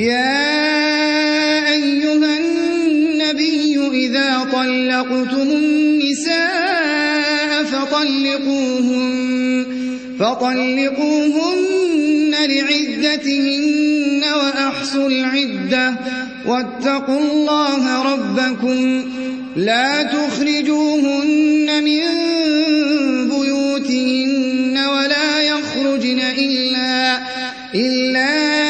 يا أيها النبي إذا طلقتم النساء فطلقوهن, فطلقوهن لعدتهن وأحصوا العدة. واتقوا الله ربكم. لا تخرجوهن من بيوتهن ولا يخرجن إلا, إلا